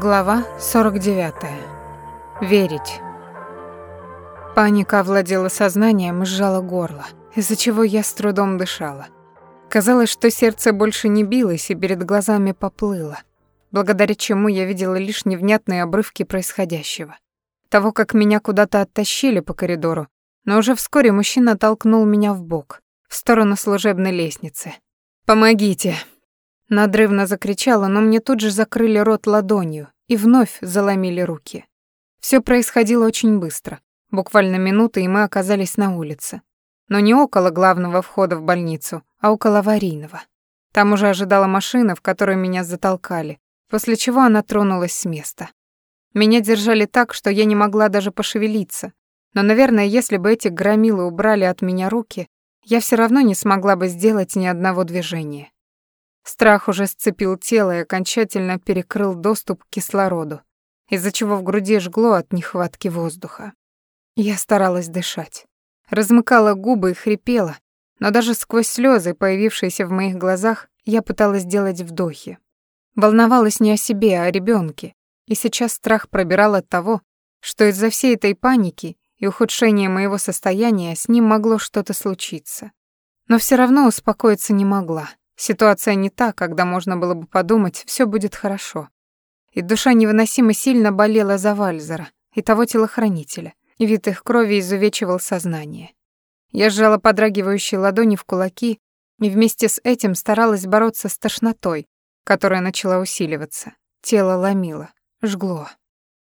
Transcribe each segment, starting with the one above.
Глава 49. Верить. Паника овладела сознанием и сжала горло, из-за чего я с трудом дышала. Казалось, что сердце больше не билось и перед глазами поплыло, благодаря чему я видела лишь невнятные обрывки происходящего. Того, как меня куда-то оттащили по коридору, но уже вскоре мужчина толкнул меня в бок, в сторону служебной лестницы. «Помогите!» Надрывно закричала, но мне тут же закрыли рот ладонью и вновь заломили руки. Все происходило очень быстро. Буквально минуты, и мы оказались на улице. Но не около главного входа в больницу, а около аварийного. Там уже ожидала машина, в которой меня затолкали, после чего она тронулась с места. Меня держали так, что я не могла даже пошевелиться. Но, наверное, если бы эти громилы убрали от меня руки, я все равно не смогла бы сделать ни одного движения. Страх уже сцепил тело и окончательно перекрыл доступ к кислороду, из-за чего в груди жгло от нехватки воздуха. Я старалась дышать. Размыкала губы и хрипела, но даже сквозь слезы, появившиеся в моих глазах, я пыталась сделать вдохи. Волновалась не о себе, а о ребенке, и сейчас страх пробирал от того, что из-за всей этой паники и ухудшения моего состояния с ним могло что-то случиться. Но все равно успокоиться не могла. Ситуация не та, когда можно было бы подумать, все будет хорошо. И душа невыносимо сильно болела за Вальзера и того телохранителя, и вид их крови изувечивал сознание. Я сжала подрагивающие ладони в кулаки и вместе с этим старалась бороться с тошнотой, которая начала усиливаться. Тело ломило, жгло.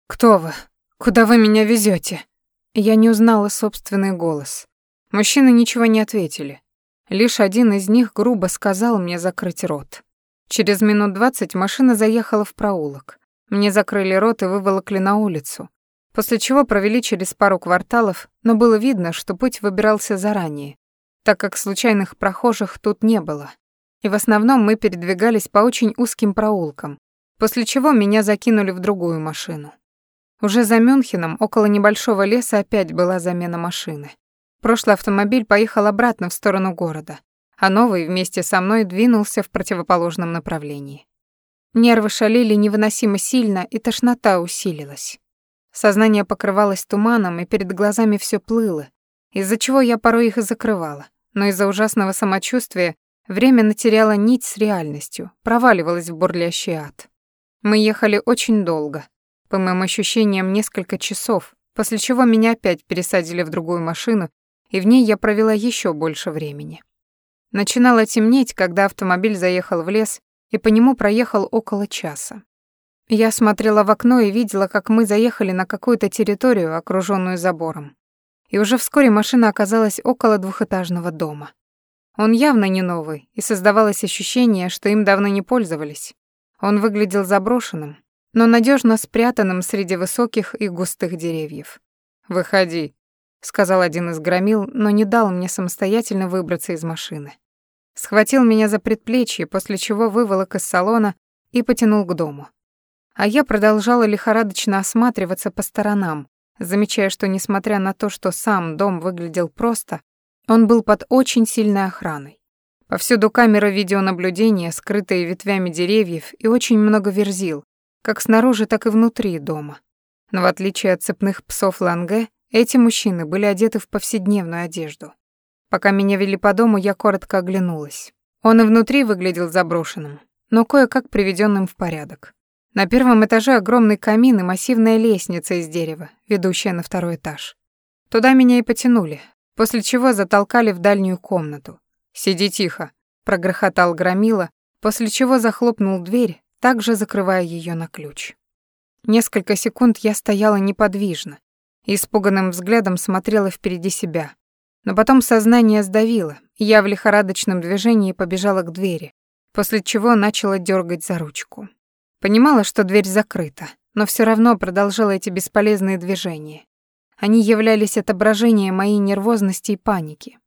«Кто вы? Куда вы меня везете? Я не узнала собственный голос. Мужчины ничего не ответили. Лишь один из них грубо сказал мне закрыть рот. Через минут двадцать машина заехала в проулок. Мне закрыли рот и выволокли на улицу, после чего провели через пару кварталов, но было видно, что путь выбирался заранее, так как случайных прохожих тут не было. И в основном мы передвигались по очень узким проулкам, после чего меня закинули в другую машину. Уже за Мюнхеном, около небольшого леса, опять была замена машины. Прошлый автомобиль поехал обратно в сторону города, а новый вместе со мной двинулся в противоположном направлении. Нервы шалили невыносимо сильно, и тошнота усилилась. Сознание покрывалось туманом, и перед глазами все плыло, из-за чего я порой их и закрывала. Но из-за ужасного самочувствия время теряло нить с реальностью, проваливалось в бурлящий ад. Мы ехали очень долго, по моим ощущениям, несколько часов, после чего меня опять пересадили в другую машину и в ней я провела еще больше времени. Начинало темнеть, когда автомобиль заехал в лес, и по нему проехал около часа. Я смотрела в окно и видела, как мы заехали на какую-то территорию, окруженную забором. И уже вскоре машина оказалась около двухэтажного дома. Он явно не новый, и создавалось ощущение, что им давно не пользовались. Он выглядел заброшенным, но надежно спрятанным среди высоких и густых деревьев. «Выходи», сказал один из громил, но не дал мне самостоятельно выбраться из машины. Схватил меня за предплечье, после чего выволок из салона и потянул к дому. А я продолжала лихорадочно осматриваться по сторонам, замечая, что несмотря на то, что сам дом выглядел просто, он был под очень сильной охраной. Повсюду камеры видеонаблюдения, скрытые ветвями деревьев, и очень много верзил, как снаружи, так и внутри дома. Но в отличие от цепных псов Ланге, эти мужчины были одеты в повседневную одежду. Пока меня вели по дому, я коротко оглянулась. Он и внутри выглядел заброшенным, но кое-как приведенным в порядок. На первом этаже огромный камин и массивная лестница из дерева, ведущая на второй этаж. Туда меня и потянули, после чего затолкали в дальнюю комнату. «Сиди тихо», — прогрохотал Громила, после чего захлопнул дверь, также закрывая ее на ключ. Несколько секунд я стояла неподвижно, Испуганным взглядом смотрела впереди себя. Но потом сознание сдавило, и я в лихорадочном движении побежала к двери, после чего начала дергать за ручку. Понимала, что дверь закрыта, но все равно продолжала эти бесполезные движения. Они являлись отображением моей нервозности и паники.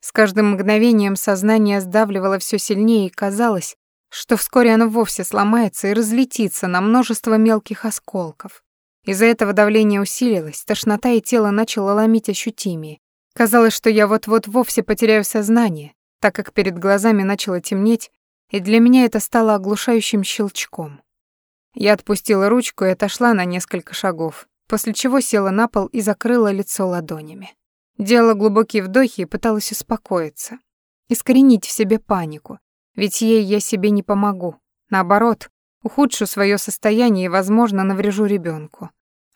С каждым мгновением сознание сдавливало все сильнее, и казалось, что вскоре оно вовсе сломается и разлетится на множество мелких осколков. Из-за этого давление усилилось, тошнота и тело начало ломить ощутимее. Казалось, что я вот-вот вовсе потеряю сознание, так как перед глазами начало темнеть, и для меня это стало оглушающим щелчком. Я отпустила ручку и отошла на несколько шагов, после чего села на пол и закрыла лицо ладонями. Делала глубокие вдохи и пыталась успокоиться, искоренить в себе панику, ведь ей я себе не помогу. Наоборот, ухудшу свое состояние и, возможно, наврежу ребенку.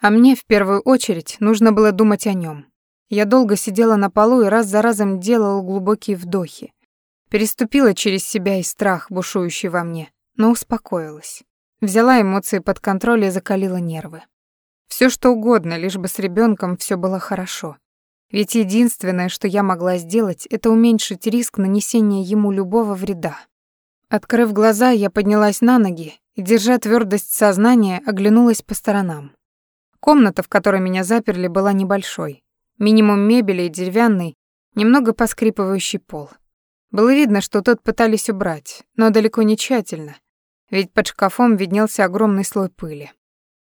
А мне в первую очередь нужно было думать о нем. Я долго сидела на полу и раз за разом делала глубокие вдохи. Переступила через себя и страх, бушующий во мне, но успокоилась. Взяла эмоции под контроль и закалила нервы. Все что угодно, лишь бы с ребенком все было хорошо. Ведь единственное, что я могла сделать, это уменьшить риск нанесения ему любого вреда. Открыв глаза, я поднялась на ноги и, держа твердость сознания, оглянулась по сторонам. Комната, в которой меня заперли, была небольшой. Минимум мебели и деревянный, немного поскрипывающий пол. Было видно, что тот пытались убрать, но далеко не тщательно, ведь под шкафом виднелся огромный слой пыли.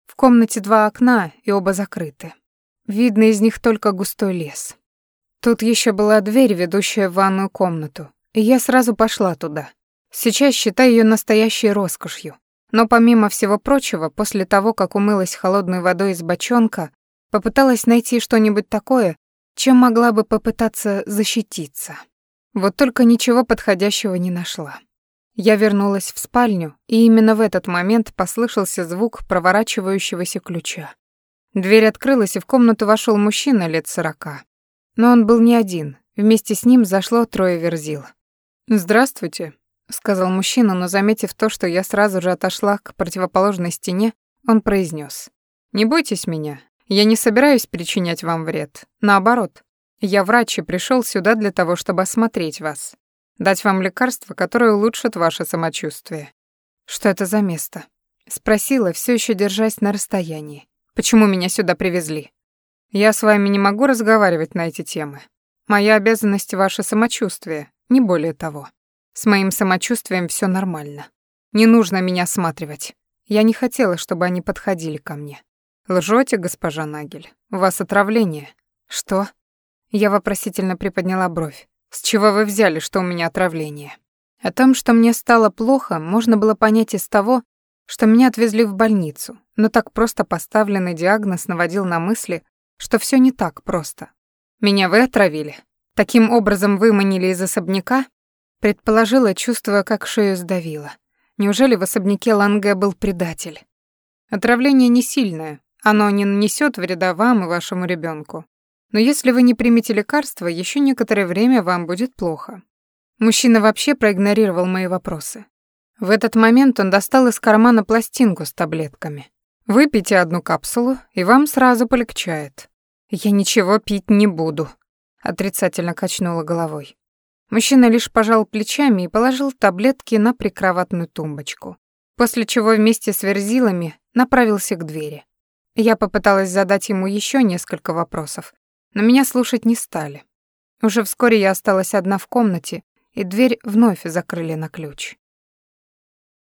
В комнате два окна, и оба закрыты. Видно из них только густой лес. Тут еще была дверь, ведущая в ванную комнату, и я сразу пошла туда. Сейчас считаю ее настоящей роскошью. Но помимо всего прочего, после того, как умылась холодной водой из бочонка, попыталась найти что-нибудь такое, чем могла бы попытаться защититься. Вот только ничего подходящего не нашла. Я вернулась в спальню, и именно в этот момент послышался звук проворачивающегося ключа. Дверь открылась, и в комнату вошел мужчина лет сорока. Но он был не один, вместе с ним зашло трое верзил. «Здравствуйте», — сказал мужчина, но, заметив то, что я сразу же отошла к противоположной стене, он произнес: «Не бойтесь меня, я не собираюсь причинять вам вред. Наоборот, я врач и пришел сюда для того, чтобы осмотреть вас дать вам лекарство, которое улучшит ваше самочувствие. Что это за место? Спросила, все еще держась на расстоянии. Почему меня сюда привезли? Я с вами не могу разговаривать на эти темы. Моя обязанность ваше самочувствие, не более того. С моим самочувствием все нормально. Не нужно меня осматривать. Я не хотела, чтобы они подходили ко мне. Лжете, госпожа Нагель. У вас отравление. Что? Я вопросительно приподняла бровь. С чего вы взяли, что у меня отравление? О том, что мне стало плохо, можно было понять из того, что меня отвезли в больницу, но так просто поставленный диагноз наводил на мысли, что все не так просто. Меня вы отравили. Таким образом выманили из особняка? Предположила, чувствуя, как шею сдавило. Неужели в особняке Ланге был предатель? Отравление не сильное, оно не нанесет вреда вам и вашему ребенку. Но если вы не примете лекарства, еще некоторое время вам будет плохо. Мужчина вообще проигнорировал мои вопросы. В этот момент он достал из кармана пластинку с таблетками. Выпейте одну капсулу, и вам сразу полегчает. Я ничего пить не буду, отрицательно качнула головой. Мужчина лишь пожал плечами и положил таблетки на прикроватную тумбочку, после чего вместе с верзилами направился к двери. Я попыталась задать ему еще несколько вопросов, но меня слушать не стали. Уже вскоре я осталась одна в комнате, и дверь вновь закрыли на ключ.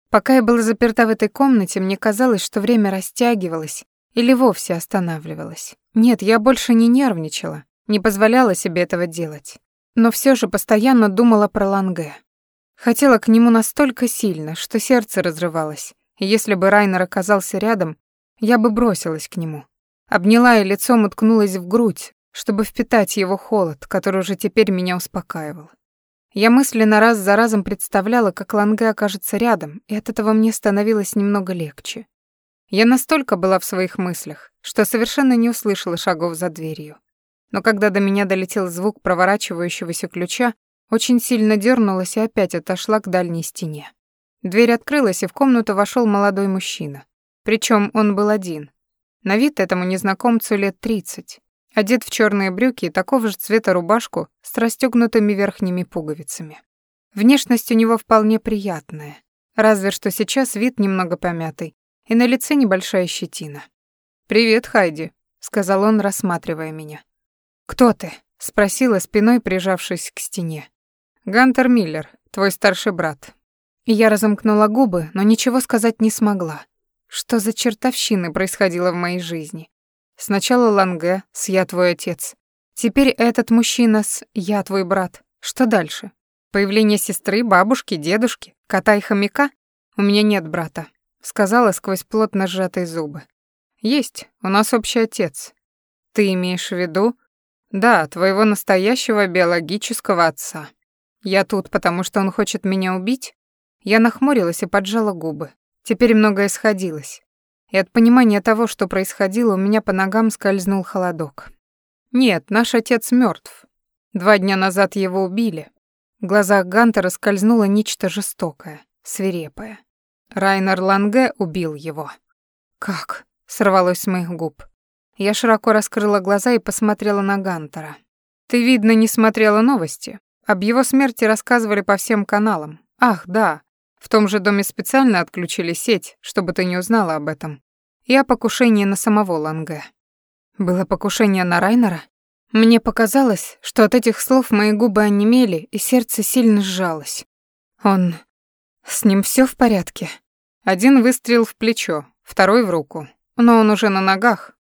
Пока я была заперта в этой комнате, мне казалось, что время растягивалось или вовсе останавливалось. Нет, я больше не нервничала, не позволяла себе этого делать. Но все же постоянно думала про Ланге. Хотела к нему настолько сильно, что сердце разрывалось. Если бы Райнер оказался рядом, я бы бросилась к нему. Обняла и лицом уткнулась в грудь, чтобы впитать его холод, который уже теперь меня успокаивал. Я мысленно раз за разом представляла, как Ланге окажется рядом, и от этого мне становилось немного легче. Я настолько была в своих мыслях, что совершенно не услышала шагов за дверью. Но когда до меня долетел звук проворачивающегося ключа, очень сильно дернулась и опять отошла к дальней стене. Дверь открылась, и в комнату вошел молодой мужчина. Причем он был один. На вид этому незнакомцу лет тридцать одет в черные брюки и такого же цвета рубашку с расстегнутыми верхними пуговицами. Внешность у него вполне приятная, разве что сейчас вид немного помятый, и на лице небольшая щетина. «Привет, Хайди», — сказал он, рассматривая меня. «Кто ты?» — спросила спиной, прижавшись к стене. «Гантер Миллер, твой старший брат». я разомкнула губы, но ничего сказать не смогла. Что за чертовщины происходило в моей жизни? Сначала Ланге с «Я твой отец». Теперь этот мужчина с «Я твой брат». Что дальше? Появление сестры, бабушки, дедушки, кота и хомяка? У меня нет брата. сказала сквозь плотно сжатые зубы. Есть, у нас общий отец. Ты имеешь в виду? Да, твоего настоящего биологического отца. Я тут, потому что он хочет меня убить? Я нахмурилась и поджала губы. Теперь многое сходилось. И от понимания того, что происходило, у меня по ногам скользнул холодок. Нет, наш отец мертв. Два дня назад его убили. В глазах Гантера скользнуло нечто жестокое, свирепое. Райнер Ланге убил его. «Как?» — сорвалось с моих губ. Я широко раскрыла глаза и посмотрела на Гантера. «Ты, видно, не смотрела новости. Об его смерти рассказывали по всем каналам. Ах, да, в том же доме специально отключили сеть, чтобы ты не узнала об этом. И о покушении на самого Ланге. Было покушение на Райнера? Мне показалось, что от этих слов мои губы онемели, и сердце сильно сжалось. Он... С ним все в порядке? Один выстрел в плечо, второй в руку. Но он уже на ногах.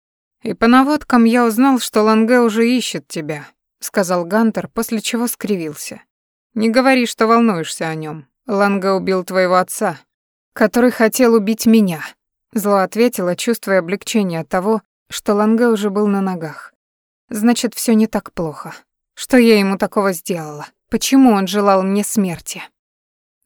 И по наводкам я узнал, что Ланге уже ищет тебя, сказал Гантер, после чего скривился. Не говори, что волнуешься о нем. Ланга убил твоего отца, который хотел убить меня. Зло ответила, чувствуя облегчение от того, что Ланга уже был на ногах. Значит, все не так плохо. Что я ему такого сделала? Почему он желал мне смерти?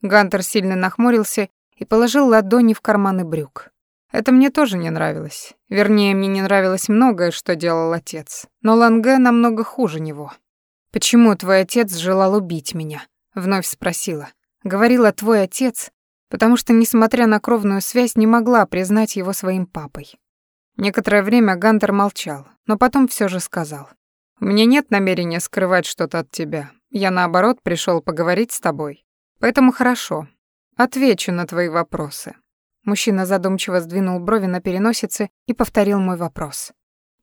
Гантер сильно нахмурился и положил ладони в карманы брюк. Это мне тоже не нравилось. Вернее, мне не нравилось многое, что делал отец. Но Ланге намного хуже него. «Почему твой отец желал убить меня?» — вновь спросила. Говорила твой отец, потому что, несмотря на кровную связь, не могла признать его своим папой. Некоторое время Гантер молчал, но потом все же сказал. «У меня нет намерения скрывать что-то от тебя. Я, наоборот, пришел поговорить с тобой. Поэтому хорошо. Отвечу на твои вопросы». Мужчина задумчиво сдвинул брови на переносице и повторил мой вопрос.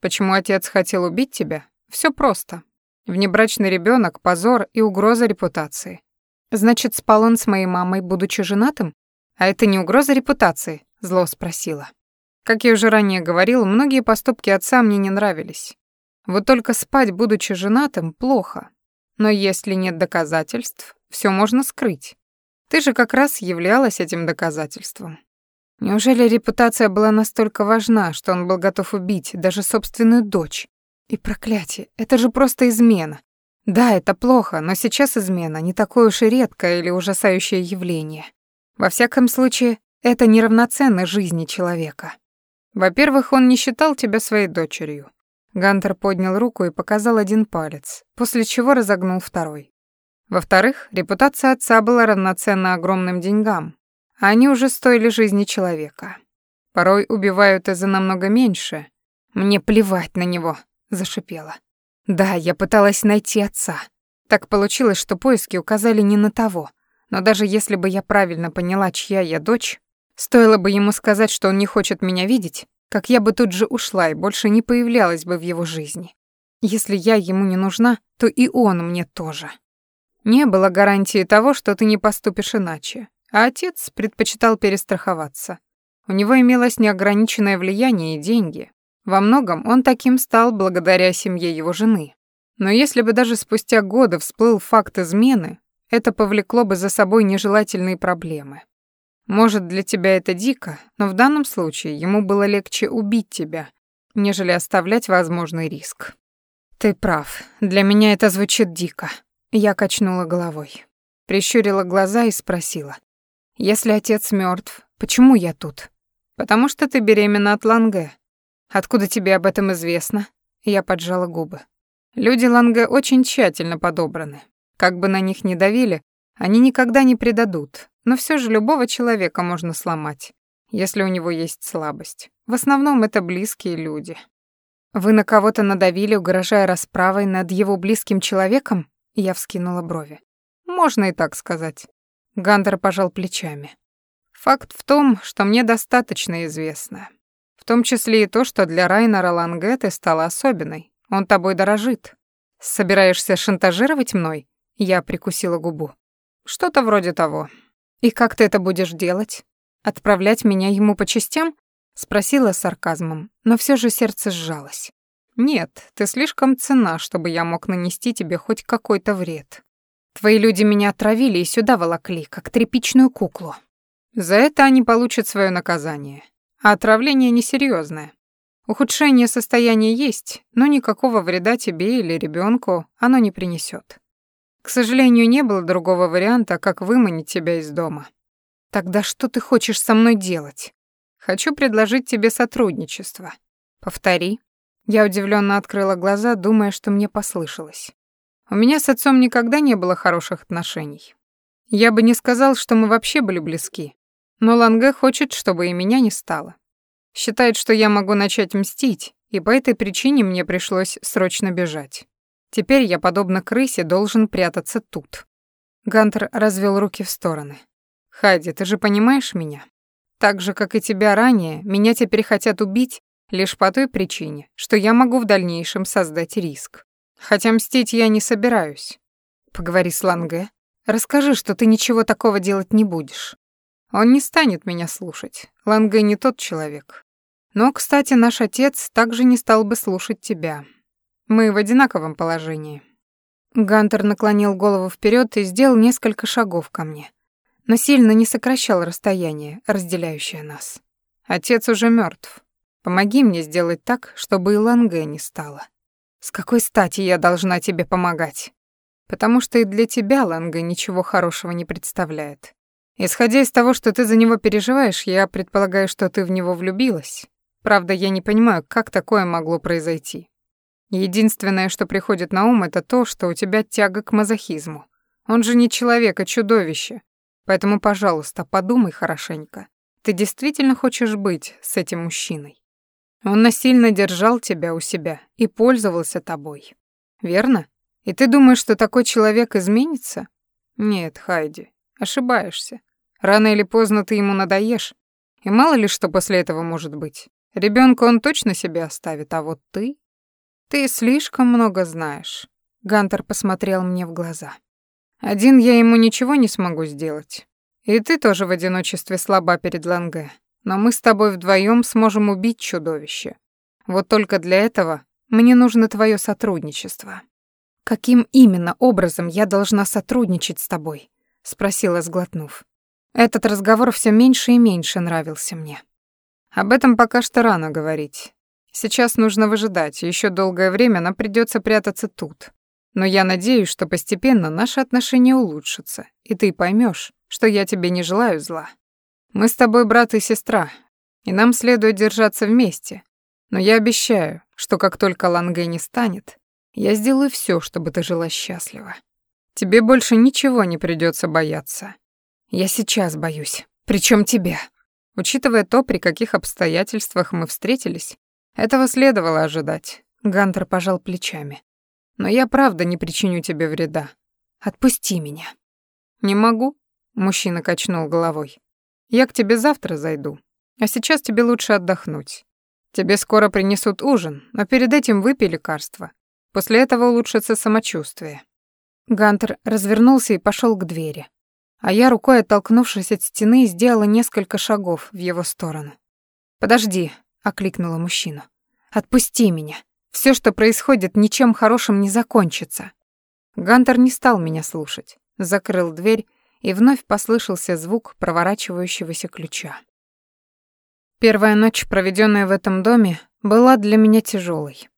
«Почему отец хотел убить тебя? Все просто. Внебрачный ребенок, позор и угроза репутации. Значит, спал он с моей мамой, будучи женатым? А это не угроза репутации? Зло спросила. Как я уже ранее говорил, многие поступки отца мне не нравились. Вот только спать, будучи женатым, плохо. Но если нет доказательств, все можно скрыть. Ты же как раз являлась этим доказательством. Неужели репутация была настолько важна, что он был готов убить даже собственную дочь? И проклятие, это же просто измена. Да, это плохо, но сейчас измена не такое уж и редкое или ужасающее явление. Во всяком случае, это неравноценно жизни человека. Во-первых, он не считал тебя своей дочерью. Гантер поднял руку и показал один палец, после чего разогнул второй. Во-вторых, репутация отца была равноценна огромным деньгам, они уже стоили жизни человека. Порой убивают из-за намного меньше. Мне плевать на него, зашипела. Да, я пыталась найти отца. Так получилось, что поиски указали не на того. Но даже если бы я правильно поняла, чья я дочь, стоило бы ему сказать, что он не хочет меня видеть, как я бы тут же ушла и больше не появлялась бы в его жизни. Если я ему не нужна, то и он мне тоже. Не было гарантии того, что ты не поступишь иначе, а отец предпочитал перестраховаться. У него имелось неограниченное влияние и деньги, во многом он таким стал благодаря семье его жены. Но если бы даже спустя годы всплыл факт измены, это повлекло бы за собой нежелательные проблемы. Может, для тебя это дико, но в данном случае ему было легче убить тебя, нежели оставлять возможный риск. Ты прав, для меня это звучит дико. Я качнула головой. Прищурила глаза и спросила. Если отец мертв, почему я тут? Потому что ты беременна от Ланге. Откуда тебе об этом известно? Я поджала губы. Люди Ланге очень тщательно подобраны. Как бы на них ни давили, они никогда не предадут. Но все же любого человека можно сломать, если у него есть слабость. В основном это близкие люди. Вы на кого-то надавили, угрожая расправой над его близким человеком? Я вскинула брови. Можно и так сказать. Гандер пожал плечами. Факт в том, что мне достаточно известно. В том числе и то, что для Райнера Ланге ты стала особенной. Он тобой дорожит. Собираешься шантажировать мной? Я прикусила губу. Что-то вроде того. И как ты это будешь делать? Отправлять меня ему по частям? Спросила с сарказмом, но все же сердце сжалось. Нет, ты слишком цена, чтобы я мог нанести тебе хоть какой-то вред. Твои люди меня отравили и сюда волокли, как тряпичную куклу. За это они получат свое наказание. А отравление несерьезное. Ухудшение состояния есть, но никакого вреда тебе или ребенку оно не принесет. К сожалению, не было другого варианта, как выманить тебя из дома. Тогда что ты хочешь со мной делать? Хочу предложить тебе сотрудничество. Повтори. Я удивленно открыла глаза, думая, что мне послышалось. У меня с отцом никогда не было хороших отношений. Я бы не сказал, что мы вообще были близки. Но Ланге хочет, чтобы и меня не стало. Считает, что я могу начать мстить, и по этой причине мне пришлось срочно бежать. Теперь я, подобно крысе, должен прятаться тут. Гантер развел руки в стороны. Хайди, ты же понимаешь меня? Так же, как и тебя ранее, меня теперь хотят убить лишь по той причине, что я могу в дальнейшем создать риск. Хотя мстить я не собираюсь. Поговори с Ланге. Расскажи, что ты ничего такого делать не будешь. Он не станет меня слушать. Ланге не тот человек. Но, кстати, наш отец также не стал бы слушать тебя. Мы в одинаковом положении. Гантер наклонил голову вперед и сделал несколько шагов ко мне, но сильно не сокращал расстояние, разделяющее нас. Отец уже мертв. Помоги мне сделать так, чтобы и Ланге не стало. С какой стати я должна тебе помогать? Потому что и для тебя Ланге ничего хорошего не представляет. Исходя из того, что ты за него переживаешь, я предполагаю, что ты в него влюбилась. Правда, я не понимаю, как такое могло произойти. Единственное, что приходит на ум, это то, что у тебя тяга к мазохизму. Он же не человек, а чудовище. Поэтому, пожалуйста, подумай хорошенько. Ты действительно хочешь быть с этим мужчиной? Он насильно держал тебя у себя и пользовался тобой. Верно? И ты думаешь, что такой человек изменится? Нет, Хайди, ошибаешься. Рано или поздно ты ему надоешь. И мало ли что после этого может быть. Ребенка он точно себе оставит, а вот ты... Ты слишком много знаешь. Гантер посмотрел мне в глаза. Один я ему ничего не смогу сделать. И ты тоже в одиночестве слаба перед Ланге. Но мы с тобой вдвоем сможем убить чудовище. Вот только для этого мне нужно твое сотрудничество. Каким именно образом я должна сотрудничать с тобой? спросила, сглотнув. Этот разговор все меньше и меньше нравился мне. Об этом пока что рано говорить. Сейчас нужно выжидать, еще долгое время нам придется прятаться тут. Но я надеюсь, что постепенно наши отношения улучшатся, и ты поймешь, что я тебе не желаю зла. Мы с тобой брат и сестра, и нам следует держаться вместе. Но я обещаю, что как только Ланге не станет, я сделаю все, чтобы ты жила счастливо. Тебе больше ничего не придется бояться. Я сейчас боюсь. Причем тебя. Учитывая то, при каких обстоятельствах мы встретились, этого следовало ожидать. Гантер пожал плечами. Но я правда не причиню тебе вреда. Отпусти меня. Не могу, мужчина качнул головой. Я к тебе завтра зайду. А сейчас тебе лучше отдохнуть. Тебе скоро принесут ужин, но перед этим выпей лекарство. После этого улучшится самочувствие. Гантер развернулся и пошел к двери а я, рукой оттолкнувшись от стены, сделала несколько шагов в его сторону. «Подожди», — окликнула мужчину. «Отпусти меня. Все, что происходит, ничем хорошим не закончится». Гантер не стал меня слушать, закрыл дверь, и вновь послышался звук проворачивающегося ключа. Первая ночь, проведенная в этом доме, была для меня тяжелой.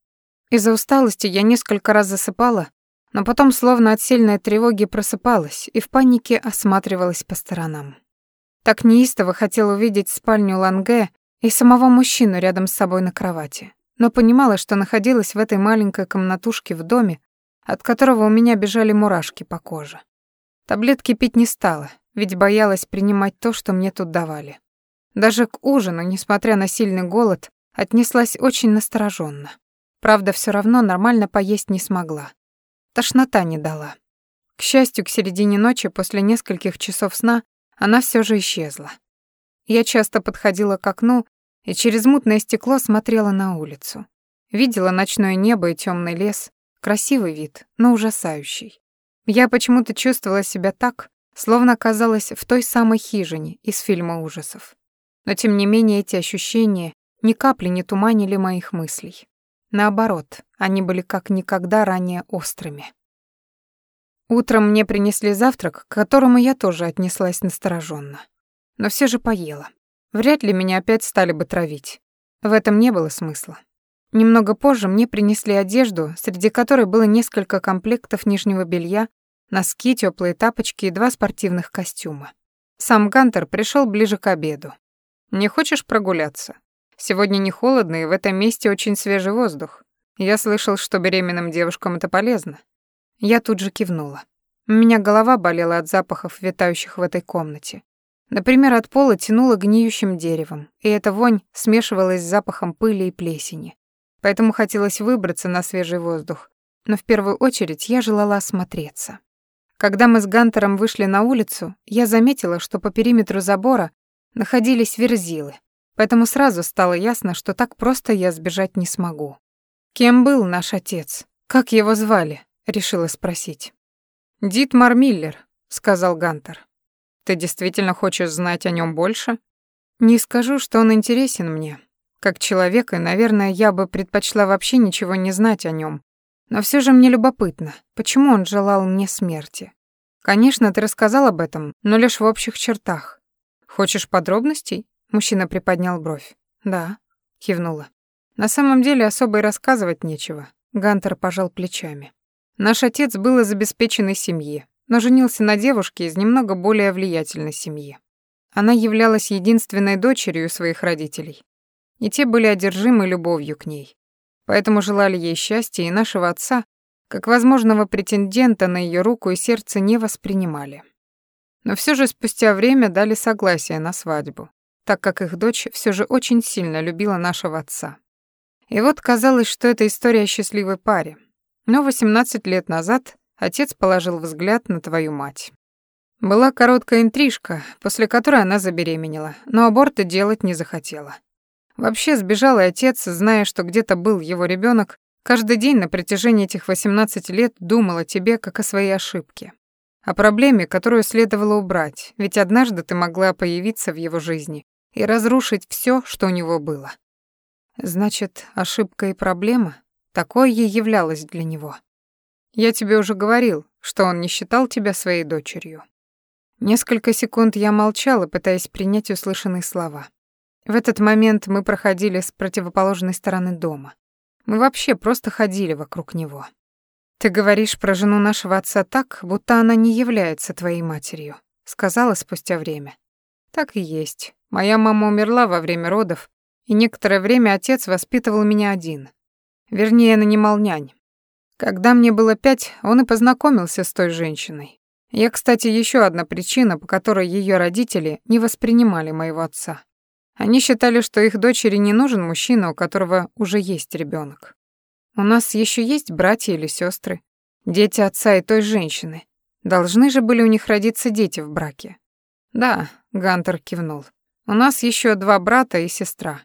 Из-за усталости я несколько раз засыпала, но потом словно от сильной тревоги просыпалась и в панике осматривалась по сторонам. Так неистово хотела увидеть спальню Ланге и самого мужчину рядом с собой на кровати, но понимала, что находилась в этой маленькой комнатушке в доме, от которого у меня бежали мурашки по коже. Таблетки пить не стала, ведь боялась принимать то, что мне тут давали. Даже к ужину, несмотря на сильный голод, отнеслась очень настороженно. Правда, все равно нормально поесть не смогла. Тошнота не дала. К счастью, к середине ночи, после нескольких часов сна, она все же исчезла. Я часто подходила к окну и через мутное стекло смотрела на улицу. Видела ночное небо и темный лес, красивый вид, но ужасающий. Я почему-то чувствовала себя так, словно оказалась в той самой хижине из фильма ужасов. Но тем не менее эти ощущения ни капли не туманили моих мыслей. Наоборот, они были как никогда ранее острыми. Утром мне принесли завтрак, к которому я тоже отнеслась настороженно. но все же поела. Вряд ли меня опять стали бы травить. В этом не было смысла. Немного позже мне принесли одежду, среди которой было несколько комплектов нижнего белья, носки, теплые тапочки и два спортивных костюма. Сам Гантер пришел ближе к обеду. «Не хочешь прогуляться? Сегодня не холодно, и в этом месте очень свежий воздух. Я слышал, что беременным девушкам это полезно». Я тут же кивнула. У меня голова болела от запахов, витающих в этой комнате. Например, от пола тянуло гниющим деревом, и эта вонь смешивалась с запахом пыли и плесени поэтому хотелось выбраться на свежий воздух. Но в первую очередь я желала осмотреться. Когда мы с Гантером вышли на улицу, я заметила, что по периметру забора находились верзилы, поэтому сразу стало ясно, что так просто я сбежать не смогу. «Кем был наш отец? Как его звали?» — решила спросить. «Дитмар Миллер», — сказал Гантер. «Ты действительно хочешь знать о нем больше?» «Не скажу, что он интересен мне, как человека, наверное, я бы предпочла вообще ничего не знать о нем. Но все же мне любопытно, почему он желал мне смерти. Конечно, ты рассказал об этом, но лишь в общих чертах. Хочешь подробностей? Мужчина приподнял бровь. Да, кивнула. На самом деле особо и рассказывать нечего. Гантер пожал плечами. Наш отец был из обеспеченной семьи, но женился на девушке из немного более влиятельной семьи. Она являлась единственной дочерью своих родителей и те были одержимы любовью к ней. Поэтому желали ей счастья, и нашего отца, как возможного претендента на ее руку и сердце, не воспринимали. Но все же спустя время дали согласие на свадьбу, так как их дочь все же очень сильно любила нашего отца. И вот казалось, что это история о счастливой паре. Но 18 лет назад отец положил взгляд на твою мать. Была короткая интрижка, после которой она забеременела, но аборта делать не захотела. Вообще сбежал и отец, зная, что где-то был его ребенок, каждый день на протяжении этих 18 лет думал о тебе как о своей ошибке. О проблеме, которую следовало убрать, ведь однажды ты могла появиться в его жизни и разрушить все, что у него было. Значит, ошибка и проблема? Такое ей являлось для него. Я тебе уже говорил, что он не считал тебя своей дочерью. Несколько секунд я молчала, пытаясь принять услышанные слова. В этот момент мы проходили с противоположной стороны дома. Мы вообще просто ходили вокруг него. «Ты говоришь про жену нашего отца так, будто она не является твоей матерью», — сказала спустя время. «Так и есть. Моя мама умерла во время родов, и некоторое время отец воспитывал меня один. Вернее, нанимал нянь. Когда мне было пять, он и познакомился с той женщиной. Я, кстати, еще одна причина, по которой ее родители не воспринимали моего отца. Они считали, что их дочери не нужен мужчина, у которого уже есть ребенок. У нас еще есть братья или сестры, дети отца и той женщины. Должны же были у них родиться дети в браке. Да, Гантер кивнул. У нас еще два брата и сестра.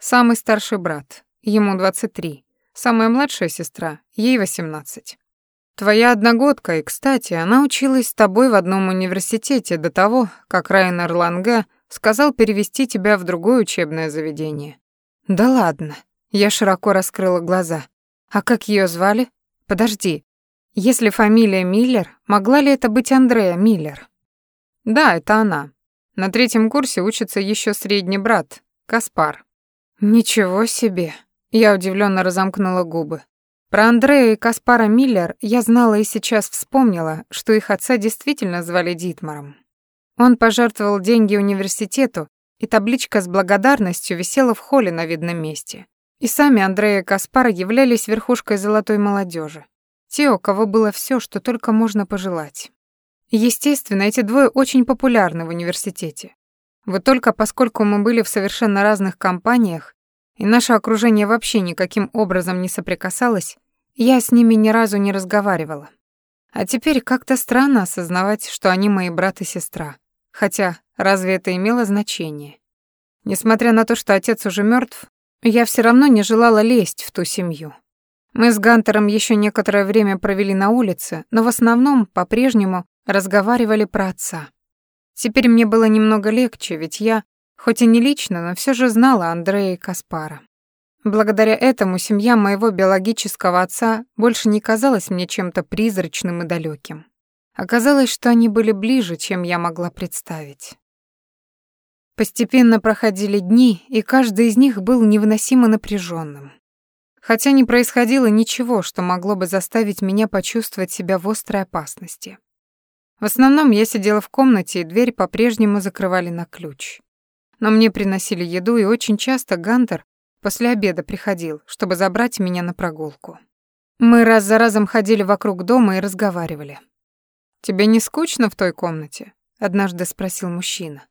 Самый старший брат, ему 23. Самая младшая сестра, ей 18. Твоя одногодка, и, кстати, она училась с тобой в одном университете до того, как Райнер Ланге Сказал перевести тебя в другое учебное заведение. Да ладно. Я широко раскрыла глаза. А как ее звали? Подожди. Если фамилия Миллер, могла ли это быть Андрея Миллер? Да, это она. На третьем курсе учится еще средний брат, Каспар. Ничего себе. Я удивленно разомкнула губы. Про Андрея и Каспара Миллер я знала и сейчас вспомнила, что их отца действительно звали Дитмаром. Он пожертвовал деньги университету, и табличка с благодарностью висела в холле на видном месте. И сами Андрея и Каспар являлись верхушкой золотой молодежи. Те, у кого было все, что только можно пожелать. Естественно, эти двое очень популярны в университете. Вот только поскольку мы были в совершенно разных компаниях, и наше окружение вообще никаким образом не соприкасалось, я с ними ни разу не разговаривала. А теперь как-то странно осознавать, что они мои брат и сестра. Хотя, разве это имело значение? Несмотря на то, что отец уже мертв, я все равно не желала лезть в ту семью. Мы с Гантером еще некоторое время провели на улице, но в основном по-прежнему разговаривали про отца. Теперь мне было немного легче, ведь я, хоть и не лично, но все же знала Андрея и Каспара. Благодаря этому семья моего биологического отца больше не казалась мне чем-то призрачным и далеким. Оказалось, что они были ближе, чем я могла представить. Постепенно проходили дни, и каждый из них был невыносимо напряженным. Хотя не происходило ничего, что могло бы заставить меня почувствовать себя в острой опасности. В основном я сидела в комнате, и дверь по-прежнему закрывали на ключ. Но мне приносили еду, и очень часто Гантер после обеда приходил, чтобы забрать меня на прогулку. Мы раз за разом ходили вокруг дома и разговаривали. «Тебе не скучно в той комнате?» — однажды спросил мужчина.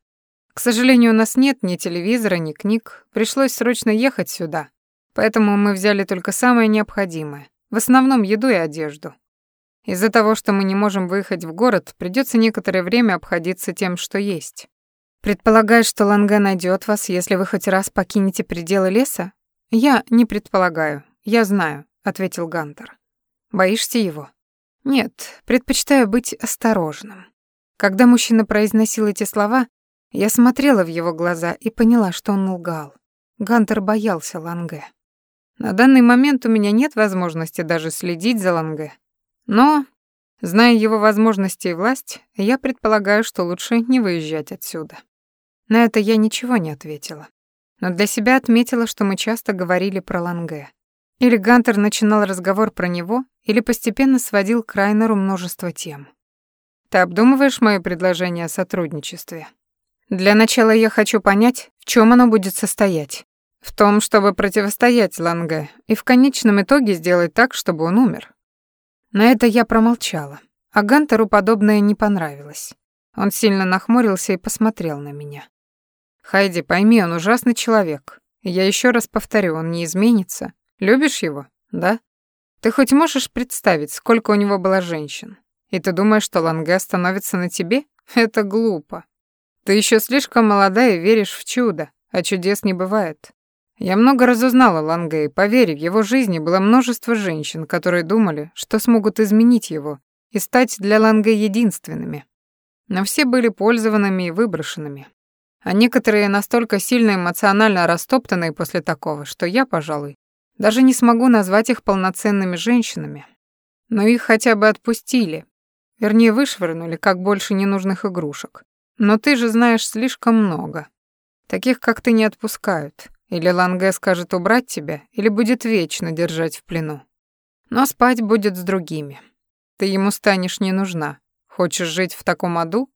«К сожалению, у нас нет ни телевизора, ни книг. Пришлось срочно ехать сюда. Поэтому мы взяли только самое необходимое. В основном еду и одежду. Из-за того, что мы не можем выехать в город, придется некоторое время обходиться тем, что есть. Предполагаешь, что Ланге найдет вас, если вы хоть раз покинете пределы леса? Я не предполагаю. Я знаю ответил Гантер. Боишься его? Нет, предпочитаю быть осторожным. Когда мужчина произносил эти слова, я смотрела в его глаза и поняла, что он лгал. Гантер боялся Ланге. На данный момент у меня нет возможности даже следить за Ланге. Но, зная его возможности и власть, я предполагаю, что лучше не выезжать отсюда. На это я ничего не ответила. Но для себя отметила, что мы часто говорили про Ланге. Или Гантер начинал разговор про него, или постепенно сводил к Райнеру множество тем. «Ты обдумываешь моё предложение о сотрудничестве?» «Для начала я хочу понять, в чем оно будет состоять. В том, чтобы противостоять Ланге, и в конечном итоге сделать так, чтобы он умер». На это я промолчала, а Гантеру подобное не понравилось. Он сильно нахмурился и посмотрел на меня. «Хайди, пойми, он ужасный человек. Я еще раз повторю, он не изменится, Любишь его, да? Ты хоть можешь представить, сколько у него было женщин? И ты думаешь, что Ланге остановится на тебе? Это глупо. Ты еще слишком молода и веришь в чудо, а чудес не бывает. Я много разузнала Ланге, и поверь, в его жизни было множество женщин, которые думали, что смогут изменить его и стать для Ланге единственными. Но все были пользованными и выброшенными. А некоторые настолько сильно эмоционально растоптанные после такого, что я, пожалуй, даже не смогу назвать их полноценными женщинами. Но их хотя бы отпустили. Вернее, вышвырнули, как больше ненужных игрушек. Но ты же знаешь слишком много. Таких, как ты, не отпускают. Или Ланге скажет убрать тебя, или будет вечно держать в плену. Но спать будет с другими. Ты ему станешь не нужна. Хочешь жить в таком аду?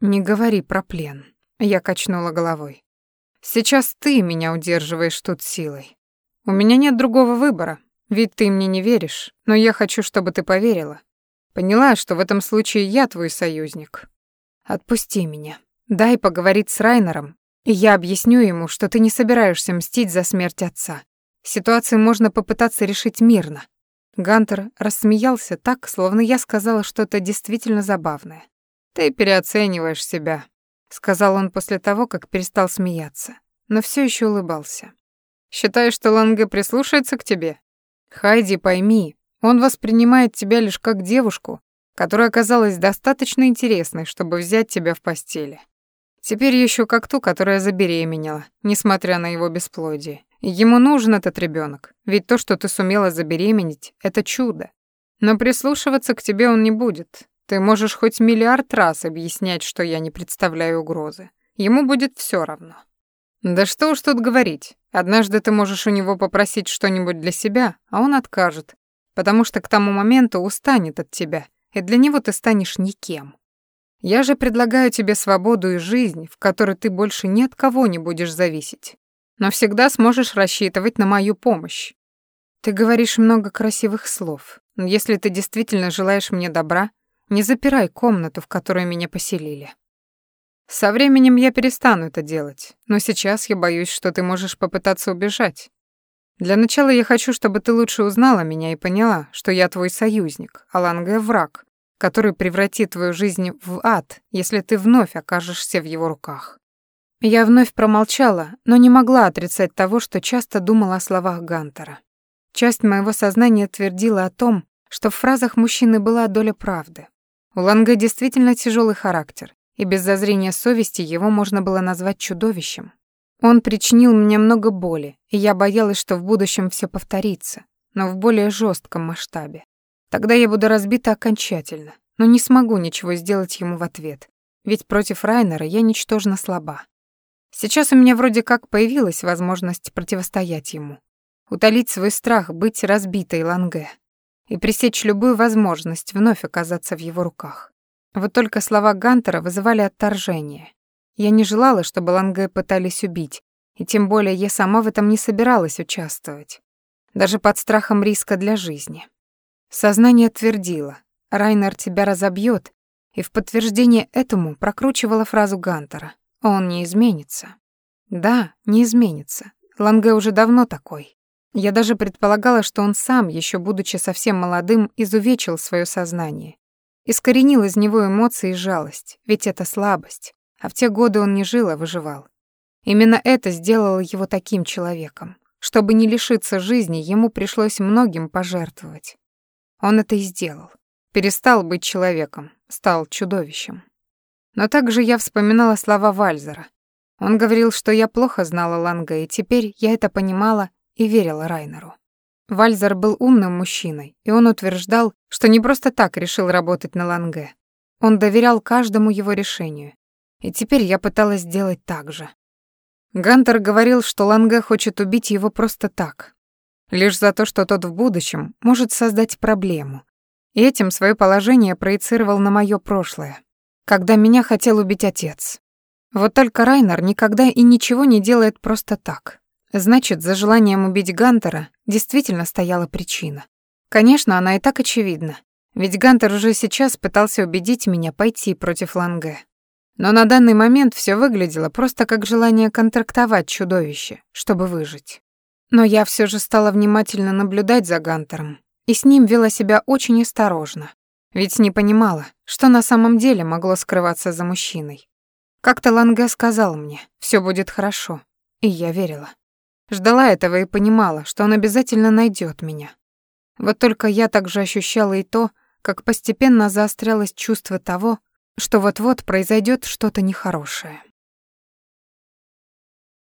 Не говори про плен. Я качнула головой. Сейчас ты меня удерживаешь тут силой. У меня нет другого выбора, ведь ты мне не веришь, но я хочу, чтобы ты поверила. Поняла, что в этом случае я твой союзник. Отпусти меня. Дай поговорить с Райнером, и я объясню ему, что ты не собираешься мстить за смерть отца. Ситуацию можно попытаться решить мирно. Гантер рассмеялся так, словно я сказала что-то действительно забавное. Ты переоцениваешь себя, сказал он после того, как перестал смеяться, но все еще улыбался. Считаешь, что Ланге прислушается к тебе? Хайди, пойми, он воспринимает тебя лишь как девушку, которая оказалась достаточно интересной, чтобы взять тебя в постели. Теперь еще как ту, которая забеременела, несмотря на его бесплодие. Ему нужен этот ребенок, ведь то, что ты сумела забеременеть, это чудо. Но прислушиваться к тебе он не будет. Ты можешь хоть миллиард раз объяснять, что я не представляю угрозы. Ему будет все равно. Да что уж тут говорить. Однажды ты можешь у него попросить что-нибудь для себя, а он откажет, потому что к тому моменту устанет от тебя, и для него ты станешь никем. Я же предлагаю тебе свободу и жизнь, в которой ты больше ни от кого не будешь зависеть, но всегда сможешь рассчитывать на мою помощь. Ты говоришь много красивых слов, но если ты действительно желаешь мне добра, не запирай комнату, в которой меня поселили. Со временем я перестану это делать, но сейчас я боюсь, что ты можешь попытаться убежать. Для начала я хочу, чтобы ты лучше узнала меня и поняла, что я твой союзник, а Ланге — враг, который превратит твою жизнь в ад, если ты вновь окажешься в его руках. Я вновь промолчала, но не могла отрицать того, что часто думала о словах Гантера. Часть моего сознания твердила о том, что в фразах мужчины была доля правды. У Ланге действительно тяжелый характер, и без зазрения совести его можно было назвать чудовищем. Он причинил мне много боли, и я боялась, что в будущем все повторится, но в более жестком масштабе. Тогда я буду разбита окончательно, но не смогу ничего сделать ему в ответ, ведь против Райнера я ничтожно слаба. Сейчас у меня вроде как появилась возможность противостоять ему, утолить свой страх быть разбитой Ланге и пресечь любую возможность вновь оказаться в его руках. Вот только слова Гантера вызывали отторжение. Я не желала, чтобы Ланге пытались убить, и тем более я сама в этом не собиралась участвовать, даже под страхом риска для жизни. Сознание твердило, Райнер тебя разобьет, и в подтверждение этому прокручивала фразу Гантера. Он не изменится. Да, не изменится. Ланге уже давно такой. Я даже предполагала, что он сам, еще будучи совсем молодым, изувечил свое сознание. Искоренил из него эмоции и жалость, ведь это слабость. А в те годы он не жил, а выживал. Именно это сделало его таким человеком. Чтобы не лишиться жизни, ему пришлось многим пожертвовать. Он это и сделал. Перестал быть человеком, стал чудовищем. Но также я вспоминала слова Вальзера. Он говорил, что я плохо знала Ланга, и теперь я это понимала и верила Райнеру. Вальзер был умным мужчиной, и он утверждал, что не просто так решил работать на Ланге. Он доверял каждому его решению. И теперь я пыталась сделать так же. Гантер говорил, что Ланге хочет убить его просто так, лишь за то, что тот в будущем может создать проблему. И этим свое положение проецировал на мое прошлое, когда меня хотел убить отец. Вот только Райнер никогда и ничего не делает просто так. Значит, за желанием убить Гантера действительно стояла причина. Конечно, она и так очевидна. Ведь Гантер уже сейчас пытался убедить меня пойти против Ланге. Но на данный момент все выглядело просто как желание контрактовать чудовище, чтобы выжить. Но я все же стала внимательно наблюдать за Гантером, и с ним вела себя очень осторожно, ведь не понимала, что на самом деле могло скрываться за мужчиной. Как-то Ланге сказал мне, все будет хорошо, и я верила. Ждала этого и понимала, что он обязательно найдет меня. Вот только я также ощущала и то, как постепенно заострялось чувство того, что вот-вот произойдет что-то нехорошее.